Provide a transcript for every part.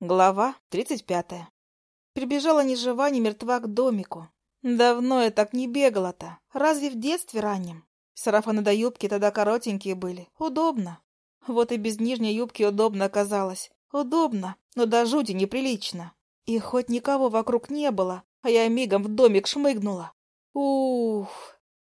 Глава 35. Прибежала ни жива, ни мертва к домику. Давно я так не бегала-то. Разве в детстве раннем? Сарафаны до юбки тогда коротенькие были. Удобно. Вот и без нижней юбки удобно оказалось. Удобно, но до жути неприлично. И хоть никого вокруг не было, а я мигом в домик шмыгнула. Ух!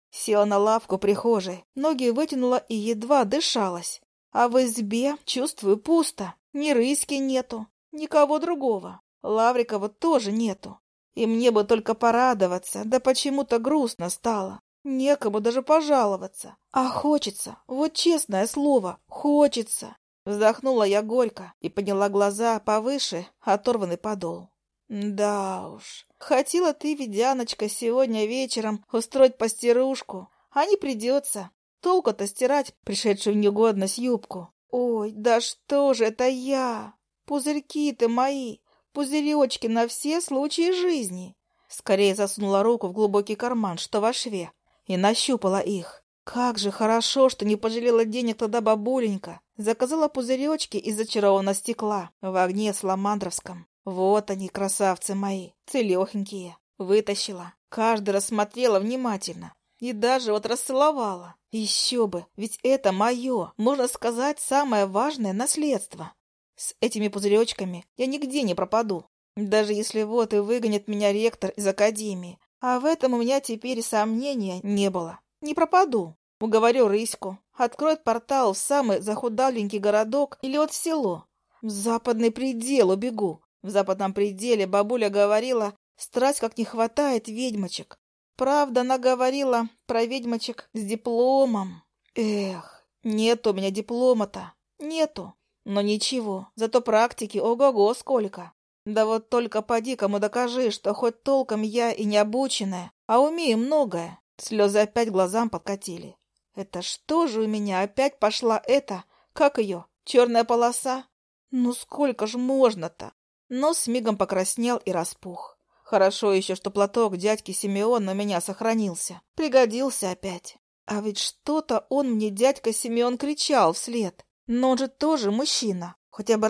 Села на лавку прихожей, ноги вытянула и едва дышалась. А в избе чувствую пусто, ни рыски нету, Никого другого. Лаврикова тоже нету. И мне бы только порадоваться, да почему-то грустно стало. Некому даже пожаловаться. А хочется, вот честное слово, хочется. Вздохнула я горько и подняла глаза повыше, оторванный подол. Да уж, хотела ты, Ведяночка, сегодня вечером устроить постирушку, а не придется. Толку-то стирать пришедшую в негодность юбку. Ой, да что же это я? Пузырьки-то мои, пузыречки на все случаи жизни. Скорее засунула руку в глубокий карман, что во шве, и нащупала их. Как же хорошо, что не пожалела денег тогда бабуленька. Заказала пузыречки из зачарованного стекла в огне Сломандровском. Вот они, красавцы мои, целехенькие. Вытащила. Каждый рассмотрела внимательно. И даже вот расцеловала. Еще бы, ведь это мое, можно сказать, самое важное наследство. С этими пузыречками я нигде не пропаду. Даже если вот и выгонит меня ректор из академии. А в этом у меня теперь и сомнения не было. Не пропаду. Уговорю Рыську. Откроет портал в самый захудаленький городок или вот в село. В западный предел убегу. В западном пределе бабуля говорила, страсть как не хватает ведьмочек. Правда, она говорила про ведьмочек с дипломом. Эх, нет у меня диплома-то. Нету. Но ничего, зато практики ого-го сколько. Да вот только по-дикому докажи, что хоть толком я и не обученная, а умею многое. Слезы опять глазам подкатили. Это что же у меня опять пошла эта, как ее, черная полоса? Ну сколько ж можно-то? Нос с мигом покраснел и распух. Хорошо еще, что платок дядьки Симеона на меня сохранился. Пригодился опять. А ведь что-то он мне, дядька Симеон, кричал вслед. Но он же тоже мужчина, хотя бы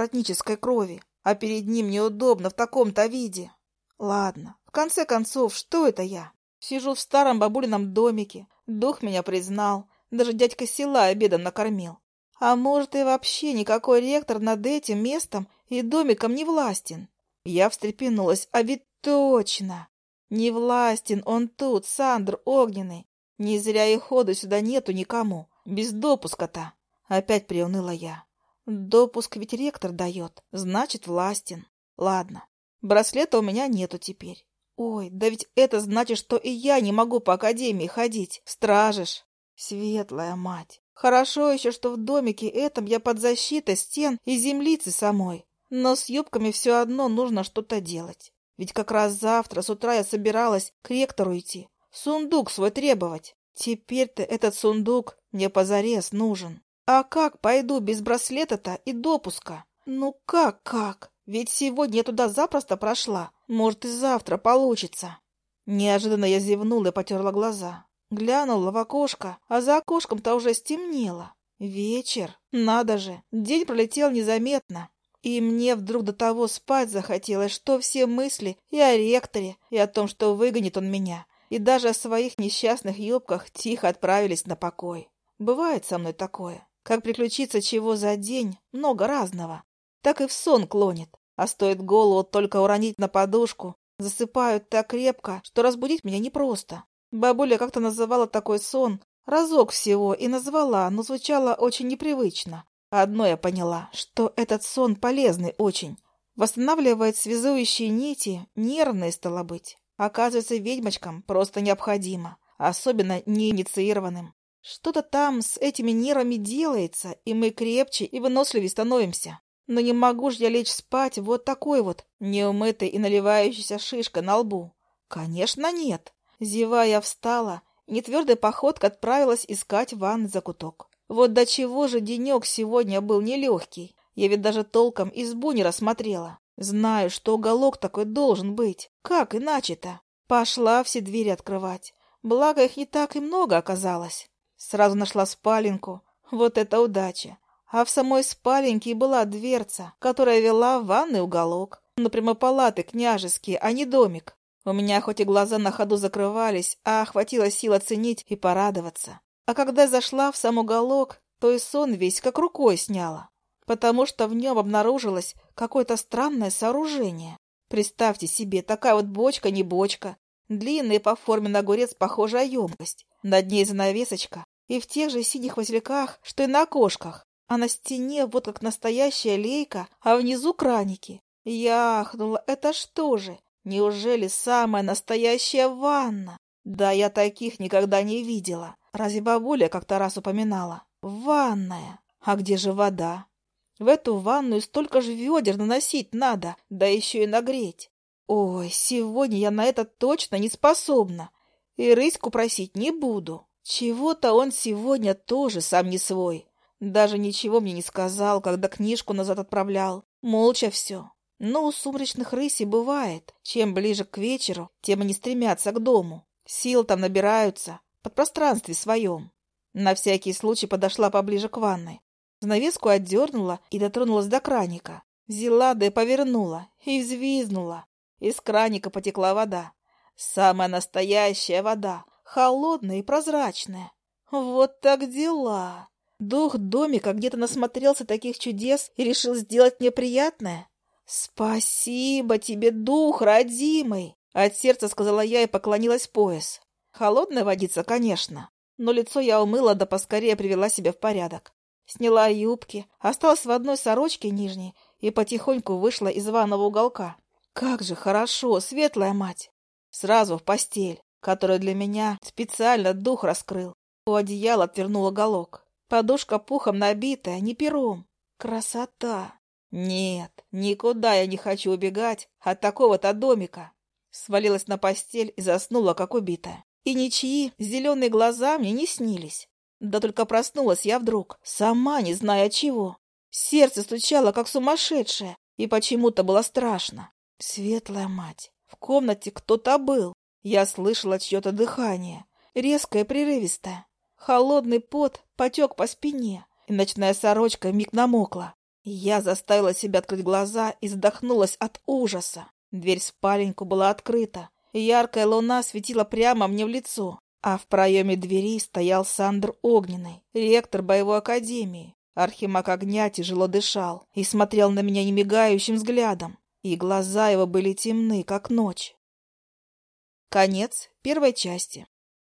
крови, а перед ним неудобно в таком-то виде. Ладно, в конце концов, что это я? Сижу в старом бабулином домике, дух меня признал, даже дядька села обедом накормил. А может, и вообще никакой ректор над этим местом и домиком не властен. Я встрепенулась, а ведь точно. Не властен он тут, Сандр Огненный. Не зря и ходу сюда нету никому, без допуска-то. Опять приуныла я. Допуск ведь ректор дает, значит, властен. Ладно, браслета у меня нету теперь. Ой, да ведь это значит, что и я не могу по академии ходить. Стражишь. Светлая мать. Хорошо еще, что в домике этом я под защитой стен и землицы самой. Но с юбками все одно нужно что-то делать. Ведь как раз завтра с утра я собиралась к ректору идти. Сундук свой требовать. Теперь-то этот сундук мне позарез нужен. А как пойду без браслета-то и допуска? Ну как, как? Ведь сегодня я туда запросто прошла. Может, и завтра получится. Неожиданно я зевнула и потерла глаза. Глянула в окошко, а за окошком-то уже стемнело. Вечер. Надо же. День пролетел незаметно. И мне вдруг до того спать захотелось, что все мысли и о ректоре, и о том, что выгонит он меня, и даже о своих несчастных юбках тихо отправились на покой. Бывает со мной такое. Как приключится чего за день, много разного. Так и в сон клонит. А стоит голову только уронить на подушку, засыпают так крепко, что разбудить меня непросто. Бабуля как-то называла такой сон разок всего и назвала, но звучало очень непривычно. Одно я поняла, что этот сон полезный очень. Восстанавливает связующие нити, нервные стало быть. Оказывается, ведьмочкам просто необходимо, особенно неинициированным. Что-то там с этими нервами делается, и мы крепче и выносливее становимся. Но не могу же я лечь спать вот такой вот, неумытой и наливающейся шишкой на лбу. Конечно, нет. Зевая, встала, нетвердой походкой отправилась искать ван за куток. Вот до чего же денек сегодня был нелегкий. Я ведь даже толком избу не рассмотрела. Знаю, что уголок такой должен быть. Как иначе-то? Пошла все двери открывать. Благо, их не так и много оказалось. Сразу нашла спаленку. Вот это удача. А в самой спаленке и была дверца, которая вела в ванный уголок. Ну, Но прямо палаты княжеские, а не домик. У меня хоть и глаза на ходу закрывались, а хватило сил оценить и порадоваться. А когда зашла в сам уголок, то и сон весь как рукой сняла, потому что в нем обнаружилось какое-то странное сооружение. Представьте себе, такая вот бочка не бочка, длинная по форме на огурец похожая емкость, над ней занавесочка, и в тех же синих васильках, что и на окошках, а на стене вот как настоящая лейка, а внизу краники. Я ахнула, это что же? Неужели самая настоящая ванна? Да я таких никогда не видела. Разве бабуля как-то раз упоминала? Ванная. А где же вода? В эту ванную столько же ведер наносить надо, да еще и нагреть. Ой, сегодня я на это точно не способна. И рыську просить не буду. Чего-то он сегодня тоже сам не свой. Даже ничего мне не сказал, когда книжку назад отправлял. Молча все. Но у сумрачных рысей бывает. Чем ближе к вечеру, тем они стремятся к дому. Сил там набираются. Под пространстве своем. На всякий случай подошла поближе к ванной. Занавеску отдернула и дотронулась до краника. Взяла да и повернула. И взвизнула. Из краника потекла вода. Самая настоящая вода, холодная и прозрачная. Вот так дела. Дух домика где-то насмотрелся таких чудес и решил сделать мне приятное. Спасибо тебе, дух родимый, от сердца сказала я и поклонилась пояс. Холодная водица, конечно, но лицо я умыла, да поскорее привела себя в порядок. Сняла юбки, осталась в одной сорочке нижней и потихоньку вышла из ванного уголка. Как же хорошо, светлая мать! Сразу в постель, которую для меня специально дух раскрыл. У одеяла отвернула уголок. Подушка пухом набитая, не пером. Красота! Нет, никуда я не хочу убегать от такого-то домика. Свалилась на постель и заснула, как убитая. И ничьи зеленые глаза мне не снились. Да только проснулась я вдруг, сама не зная чего. Сердце стучало, как сумасшедшее, и почему-то было страшно. Светлая мать, в комнате кто-то был. Я слышала чье-то дыхание, резкое, прерывистое. Холодный пот потек по спине, и ночная сорочка миг намокла. Я заставила себя открыть глаза и вздохнулась от ужаса. Дверь в спаленьку была открыта. Яркая луна светила прямо мне в лицо, а в проеме двери стоял Сандр Огненный, ректор боевой академии. Архимаг огня тяжело дышал и смотрел на меня немигающим взглядом и глаза его были темны, как ночь. Конец первой части.